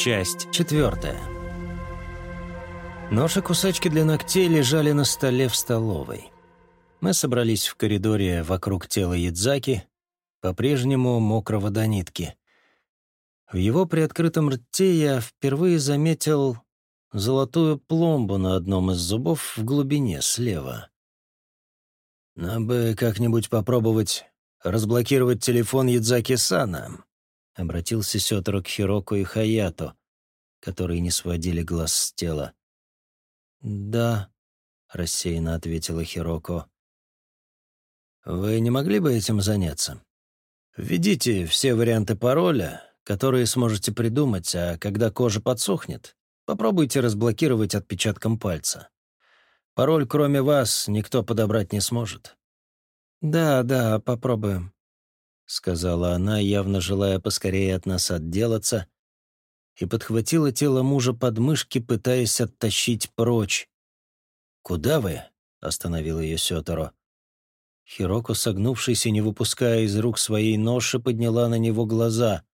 Часть четвертая. Нож и кусачки для ногтей лежали на столе в столовой. Мы собрались в коридоре вокруг тела Ядзаки, по-прежнему мокрого до нитки. В его приоткрытом рте я впервые заметил золотую пломбу на одном из зубов в глубине слева. «Нам бы как-нибудь попробовать разблокировать телефон Ядзаки Сана», — обратился Сётору к Хироку и Хаято, которые не сводили глаз с тела. «Да», — рассеянно ответила Хироко. «Вы не могли бы этим заняться? Введите все варианты пароля, которые сможете придумать, а когда кожа подсохнет, попробуйте разблокировать отпечатком пальца. Пароль, кроме вас, никто подобрать не сможет». «Да, да, попробуем», — сказала она, явно желая поскорее от нас отделаться, и подхватила тело мужа под мышки, пытаясь оттащить прочь. «Куда вы?» — остановил ее Сёторо. Хироко, согнувшись и не выпуская из рук своей ноши, подняла на него глаза.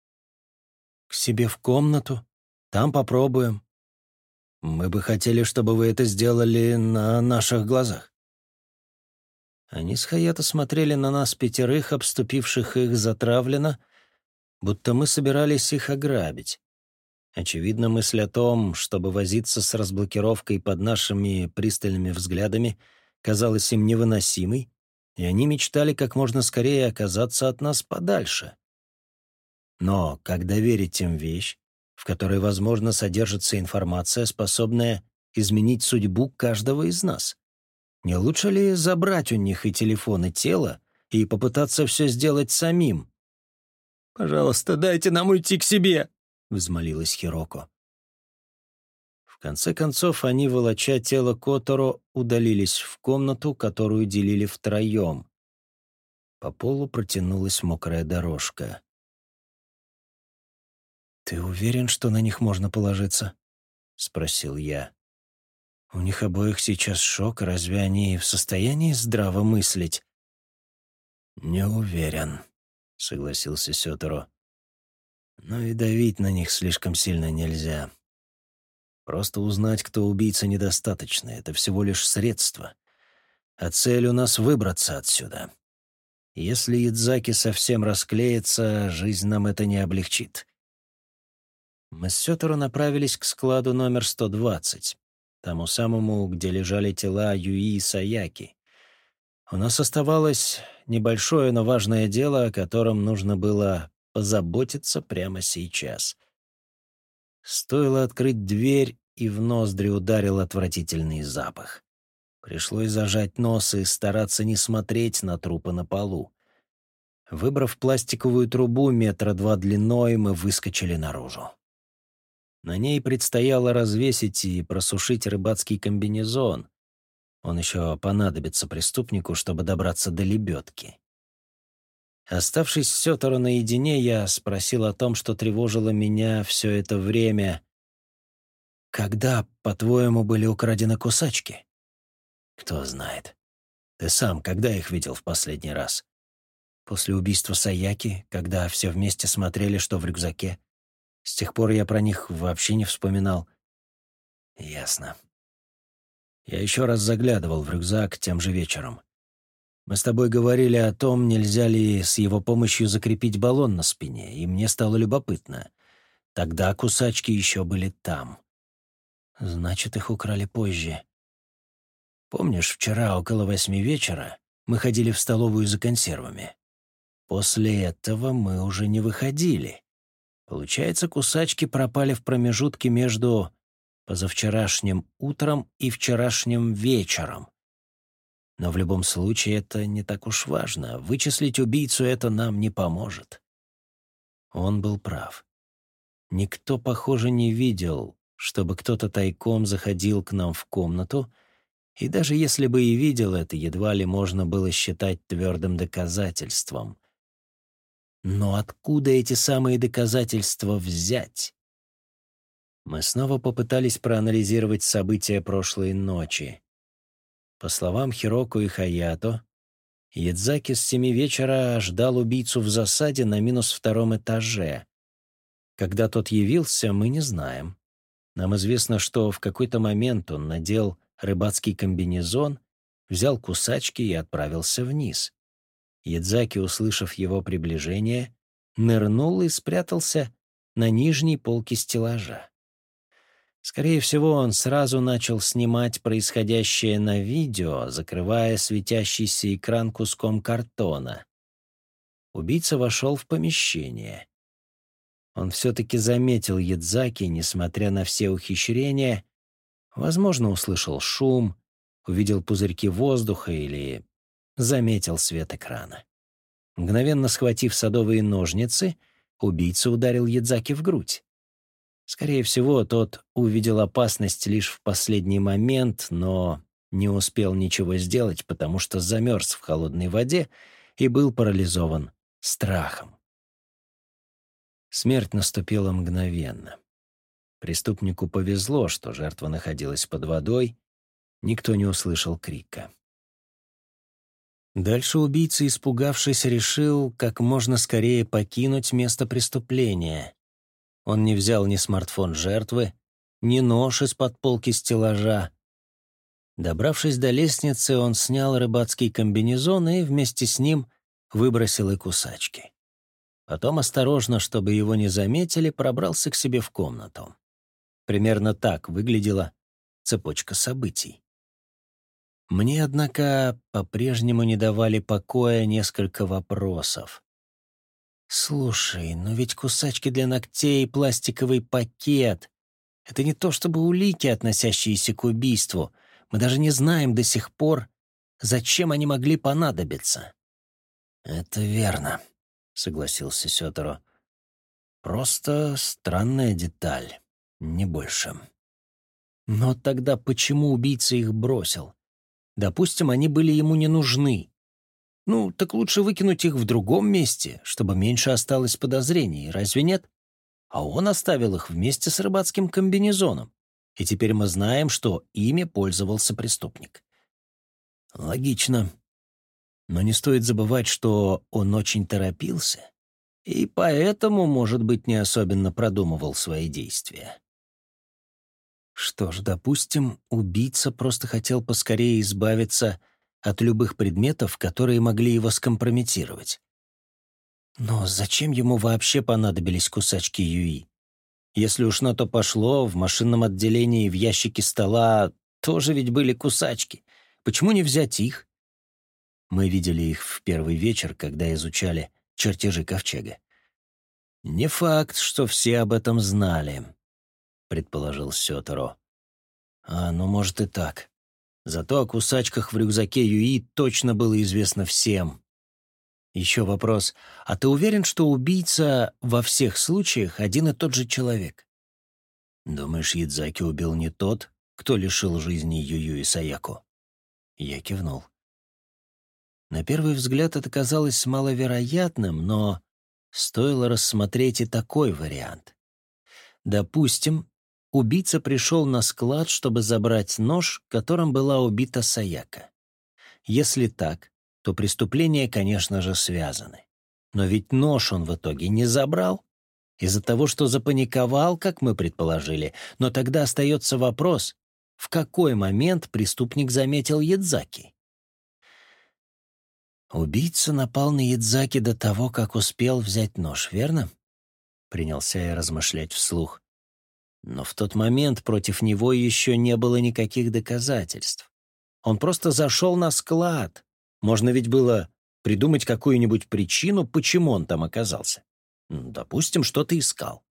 «К себе в комнату? Там попробуем». «Мы бы хотели, чтобы вы это сделали на наших глазах». Они с Хаято смотрели на нас пятерых, обступивших их затравленно, будто мы собирались их ограбить. Очевидно, мысль о том, чтобы возиться с разблокировкой под нашими пристальными взглядами, казалась им невыносимой, и они мечтали как можно скорее оказаться от нас подальше. Но когда верить им вещь, в которой, возможно, содержится информация, способная изменить судьбу каждого из нас, не лучше ли забрать у них и телефон, и тело, и попытаться все сделать самим? «Пожалуйста, дайте нам уйти к себе!» — взмолилась Хироко. В конце концов, они, волоча тело Которо, удалились в комнату, которую делили втроем. По полу протянулась мокрая дорожка. «Ты уверен, что на них можно положиться?» — спросил я. «У них обоих сейчас шок, разве они в состоянии здраво мыслить?» «Не уверен», — согласился Сёторо. «Но и давить на них слишком сильно нельзя. Просто узнать, кто убийца, недостаточно. Это всего лишь средство. А цель у нас — выбраться отсюда. Если Ядзаки совсем расклеится, жизнь нам это не облегчит. Мы с Сёторо направились к складу номер 120, тому самому, где лежали тела Юи и Саяки. У нас оставалось небольшое, но важное дело, о котором нужно было позаботиться прямо сейчас — Стоило открыть дверь, и в ноздри ударил отвратительный запах. Пришлось зажать нос и стараться не смотреть на трупы на полу. Выбрав пластиковую трубу метра два длиной, мы выскочили наружу. На ней предстояло развесить и просушить рыбацкий комбинезон. Он еще понадобится преступнику, чтобы добраться до лебедки. Оставшись с Сёторо наедине, я спросил о том, что тревожило меня все это время. «Когда, по-твоему, были украдены кусачки?» «Кто знает. Ты сам когда их видел в последний раз?» «После убийства Саяки, когда все вместе смотрели, что в рюкзаке. С тех пор я про них вообще не вспоминал». «Ясно». Я еще раз заглядывал в рюкзак тем же вечером. Мы с тобой говорили о том, нельзя ли с его помощью закрепить баллон на спине, и мне стало любопытно. Тогда кусачки еще были там. Значит, их украли позже. Помнишь, вчера около восьми вечера мы ходили в столовую за консервами? После этого мы уже не выходили. Получается, кусачки пропали в промежутке между позавчерашним утром и вчерашним вечером. Но в любом случае это не так уж важно. Вычислить убийцу это нам не поможет. Он был прав. Никто, похоже, не видел, чтобы кто-то тайком заходил к нам в комнату, и даже если бы и видел это, едва ли можно было считать твердым доказательством. Но откуда эти самые доказательства взять? Мы снова попытались проанализировать события прошлой ночи. По словам Хироку и Хаято, Ядзаки с семи вечера ждал убийцу в засаде на минус втором этаже. Когда тот явился, мы не знаем. Нам известно, что в какой-то момент он надел рыбацкий комбинезон, взял кусачки и отправился вниз. Ядзаки, услышав его приближение, нырнул и спрятался на нижней полке стеллажа. Скорее всего, он сразу начал снимать происходящее на видео, закрывая светящийся экран куском картона. Убийца вошел в помещение. Он все-таки заметил Ядзаки, несмотря на все ухищрения. Возможно, услышал шум, увидел пузырьки воздуха или заметил свет экрана. Мгновенно схватив садовые ножницы, убийца ударил Ядзаки в грудь. Скорее всего, тот увидел опасность лишь в последний момент, но не успел ничего сделать, потому что замерз в холодной воде и был парализован страхом. Смерть наступила мгновенно. Преступнику повезло, что жертва находилась под водой, никто не услышал крика. Дальше убийца, испугавшись, решил как можно скорее покинуть место преступления. Он не взял ни смартфон жертвы, ни нож из-под полки стеллажа. Добравшись до лестницы, он снял рыбацкий комбинезон и вместе с ним выбросил и кусачки. Потом осторожно, чтобы его не заметили, пробрался к себе в комнату. Примерно так выглядела цепочка событий. Мне, однако, по-прежнему не давали покоя несколько вопросов. «Слушай, но ведь кусачки для ногтей, пластиковый пакет — это не то чтобы улики, относящиеся к убийству. Мы даже не знаем до сих пор, зачем они могли понадобиться». «Это верно», — согласился Сёторо. «Просто странная деталь, не больше». «Но тогда почему убийца их бросил? Допустим, они были ему не нужны. Ну, так лучше выкинуть их в другом месте, чтобы меньше осталось подозрений, разве нет? А он оставил их вместе с рыбацким комбинезоном. И теперь мы знаем, что ими пользовался преступник. Логично. Но не стоит забывать, что он очень торопился, и поэтому, может быть, не особенно продумывал свои действия. Что ж, допустим, убийца просто хотел поскорее избавиться от любых предметов, которые могли его скомпрометировать. Но зачем ему вообще понадобились кусачки Юи? Если уж на то пошло, в машинном отделении в ящике стола тоже ведь были кусачки. Почему не взять их? Мы видели их в первый вечер, когда изучали чертежи ковчега. «Не факт, что все об этом знали», — предположил Сёторо. «А, ну, может и так. Зато о кусачках в рюкзаке Юи точно было известно всем. Еще вопрос. А ты уверен, что убийца во всех случаях один и тот же человек? Думаешь, Ядзаки убил не тот, кто лишил жизни Юю и Саяку? Я кивнул. На первый взгляд это казалось маловероятным, но стоило рассмотреть и такой вариант. Допустим, убийца пришел на склад, чтобы забрать нож, которым была убита Саяка. Если так, то преступления, конечно же, связаны. Но ведь нож он в итоге не забрал. Из-за того, что запаниковал, как мы предположили. Но тогда остается вопрос, в какой момент преступник заметил Ядзаки? Убийца напал на Ядзаки до того, как успел взять нож, верно? Принялся я размышлять вслух. Но в тот момент против него еще не было никаких доказательств. Он просто зашел на склад. Можно ведь было придумать какую-нибудь причину, почему он там оказался. Допустим, что-то искал.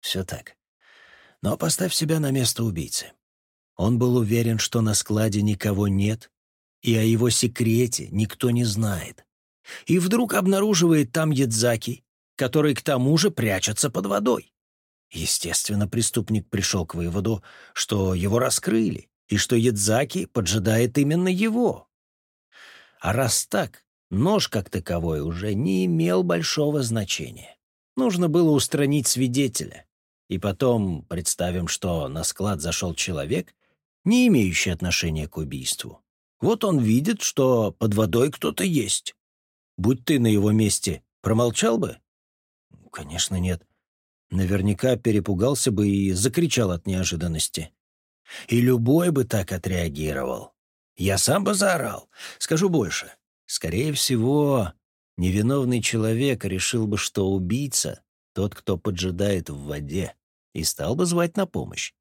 Все так. Но поставь себя на место убийцы. Он был уверен, что на складе никого нет, и о его секрете никто не знает. И вдруг обнаруживает там Ядзаки, который к тому же прячется под водой. Естественно, преступник пришел к выводу, что его раскрыли, и что Ядзаки поджидает именно его. А раз так, нож как таковой уже не имел большого значения. Нужно было устранить свидетеля. И потом представим, что на склад зашел человек, не имеющий отношения к убийству. Вот он видит, что под водой кто-то есть. Будь ты на его месте, промолчал бы? Конечно, нет. Наверняка перепугался бы и закричал от неожиданности. И любой бы так отреагировал. Я сам бы заорал. Скажу больше. Скорее всего, невиновный человек решил бы, что убийца — тот, кто поджидает в воде, и стал бы звать на помощь.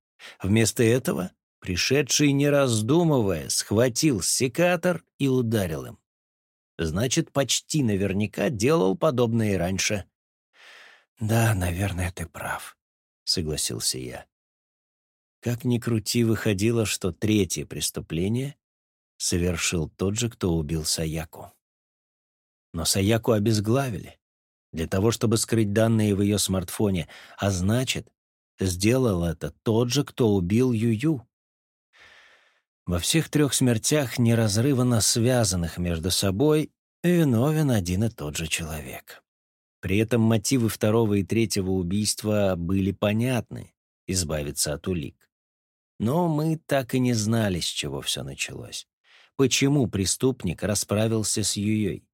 Вместо этого пришедший, не раздумывая, схватил секатор и ударил им. Значит, почти наверняка делал подобное и раньше. «Да, наверное, ты прав», — согласился я. Как ни крути, выходило, что третье преступление совершил тот же, кто убил Саяку. Но Саяку обезглавили для того, чтобы скрыть данные в ее смартфоне, а значит, сделал это тот же, кто убил Юю. Во всех трех смертях, неразрывно связанных между собой, виновен один и тот же человек. При этом мотивы второго и третьего убийства были понятны — избавиться от улик. Но мы так и не знали, с чего все началось. Почему преступник расправился с Юей?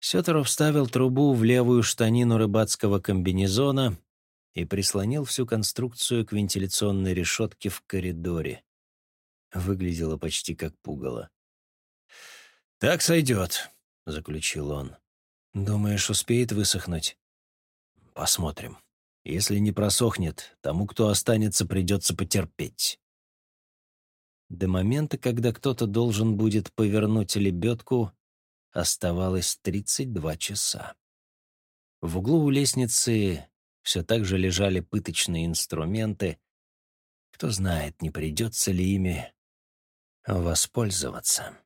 Сёторов вставил трубу в левую штанину рыбацкого комбинезона и прислонил всю конструкцию к вентиляционной решетке в коридоре. Выглядело почти как пугало. «Так сойдет», — заключил он. «Думаешь, успеет высохнуть?» «Посмотрим». Если не просохнет, тому, кто останется, придется потерпеть. До момента, когда кто-то должен будет повернуть лебедку, оставалось 32 часа. В углу у лестницы все так же лежали пыточные инструменты. Кто знает, не придется ли ими воспользоваться.